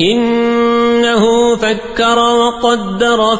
إنه فكر وقدر